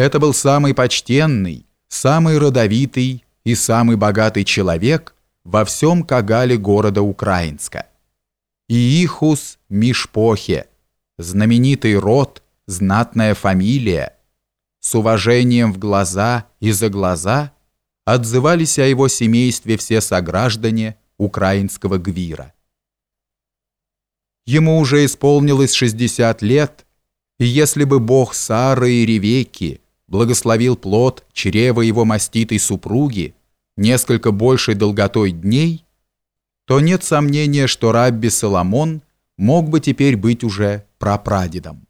Это был самый почтенный, самый родовитый и самый богатый человек во всем Кагале города Украинска. Иихус Мишпохе, знаменитый род, знатная фамилия, с уважением в глаза и за глаза отзывались о его семействе все сограждане украинского Гвира. Ему уже исполнилось 60 лет, и если бы бог Сары и Ревекки благословил плод чрева его маститой супруги несколько большей долготой дней, то нет сомнения, что Рабби Соломон мог бы теперь быть уже прапрадедом.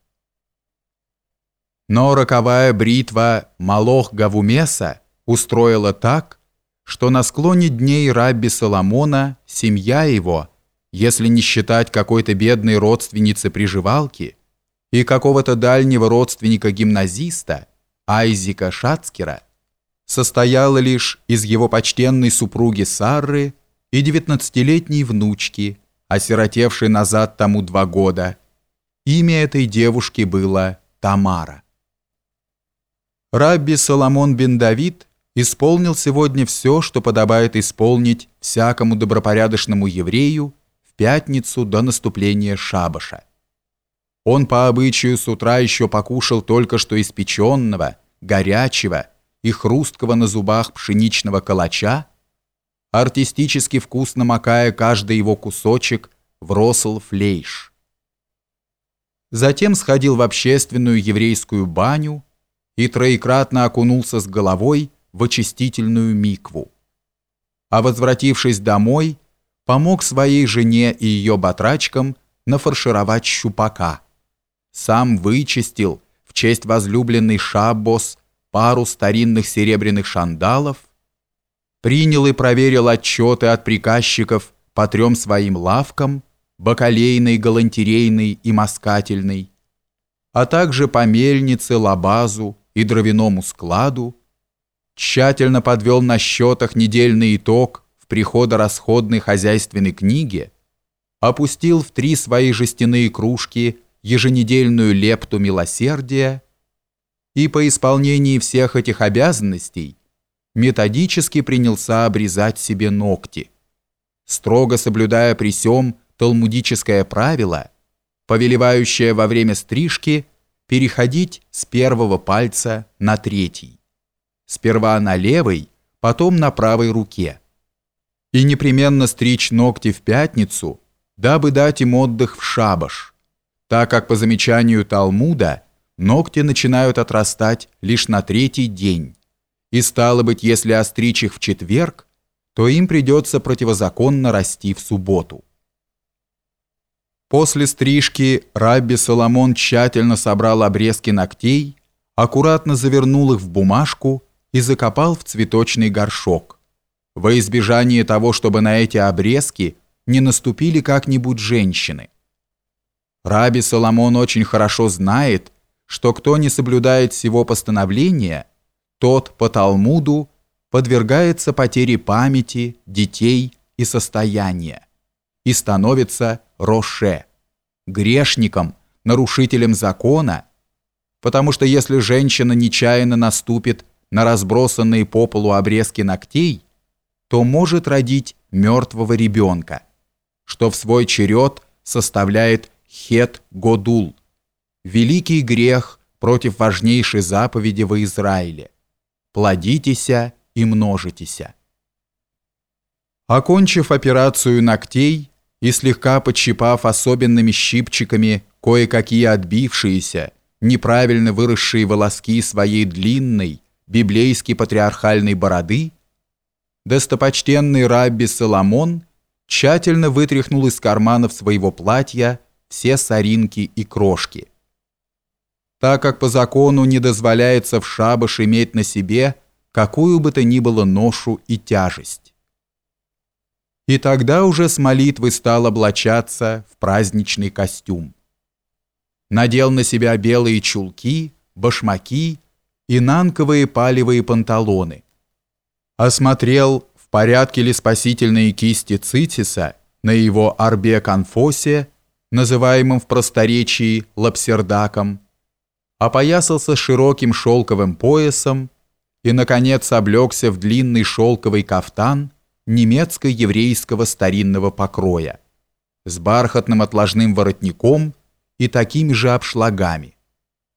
Но роковая бритва Малох Гавумеса устроила так, что на склоне дней Рабби Соломона семья его, если не считать какой-то бедной родственницы приживалки и какого-то дальнего родственника-гимназиста, Айзика Шацкера, состояла лишь из его почтенной супруги Сарры и девятнадцатилетней внучки, осиротевшей назад тому два года. Имя этой девушки было Тамара. Рабби Соломон бен Давид исполнил сегодня все, что подобает исполнить всякому добропорядочному еврею в пятницу до наступления шабаша. Он по обычаю с утра еще покушал только что испеченного, горячего и хрусткого на зубах пшеничного калача, артистически вкусно макая каждый его кусочек в росл флейш. Затем сходил в общественную еврейскую баню и троекратно окунулся с головой в очистительную микву. А возвратившись домой, помог своей жене и ее батрачкам нафаршировать щупака. Сам вычистил в честь возлюбленной Шаббос пару старинных серебряных шандалов, принял и проверил отчеты от приказчиков по трем своим лавкам, бакалейной, галантерейной и москательной, а также по мельнице, лабазу и дровяному складу, тщательно подвел на счетах недельный итог в приходо-расходной хозяйственной книге, опустил в три свои жестяные кружки еженедельную лепту милосердия и по исполнении всех этих обязанностей методически принялся обрезать себе ногти, строго соблюдая при сём талмудическое правило, повелевающее во время стрижки переходить с первого пальца на третий. Сперва на левой, потом на правой руке. И непременно стричь ногти в пятницу, дабы дать им отдых в шабаш, так как по замечанию Талмуда ногти начинают отрастать лишь на третий день. И стало быть, если остричь их в четверг, то им придется противозаконно расти в субботу. После стрижки Рабби Соломон тщательно собрал обрезки ногтей, аккуратно завернул их в бумажку и закопал в цветочный горшок, во избежание того, чтобы на эти обрезки не наступили как-нибудь женщины. Раби Соломон очень хорошо знает, что кто не соблюдает всего постановления, тот по Талмуду подвергается потере памяти, детей и состояния и становится роше, грешником, нарушителем закона, потому что если женщина нечаянно наступит на разбросанные по полу обрезки ногтей, то может родить мертвого ребенка, что в свой черед составляет хет годул, великий грех против важнейшей заповеди во Израиле. Плодитеся и множитеся. Окончив операцию ногтей и слегка подщипав особенными щипчиками кое-какие отбившиеся, неправильно выросшие волоски своей длинной, библейски патриархальной бороды, достопочтенный рабби Соломон тщательно вытряхнул из карманов своего платья все соринки и крошки. Так как по закону не дозволяется в шабаш иметь на себе какую бы то ни было ношу и тяжесть. И тогда уже с молитвы стал облачаться в праздничный костюм. Надел на себя белые чулки, башмаки и нанковые палевые панталоны. Осмотрел, в порядке ли спасительные кисти Цитиса на его арбе-конфосе, называемом в просторечии лапсердаком, опоясался широким шелковым поясом и, наконец, облегся в длинный шелковый кафтан немецко-еврейского старинного покроя с бархатным отложным воротником и такими же обшлагами.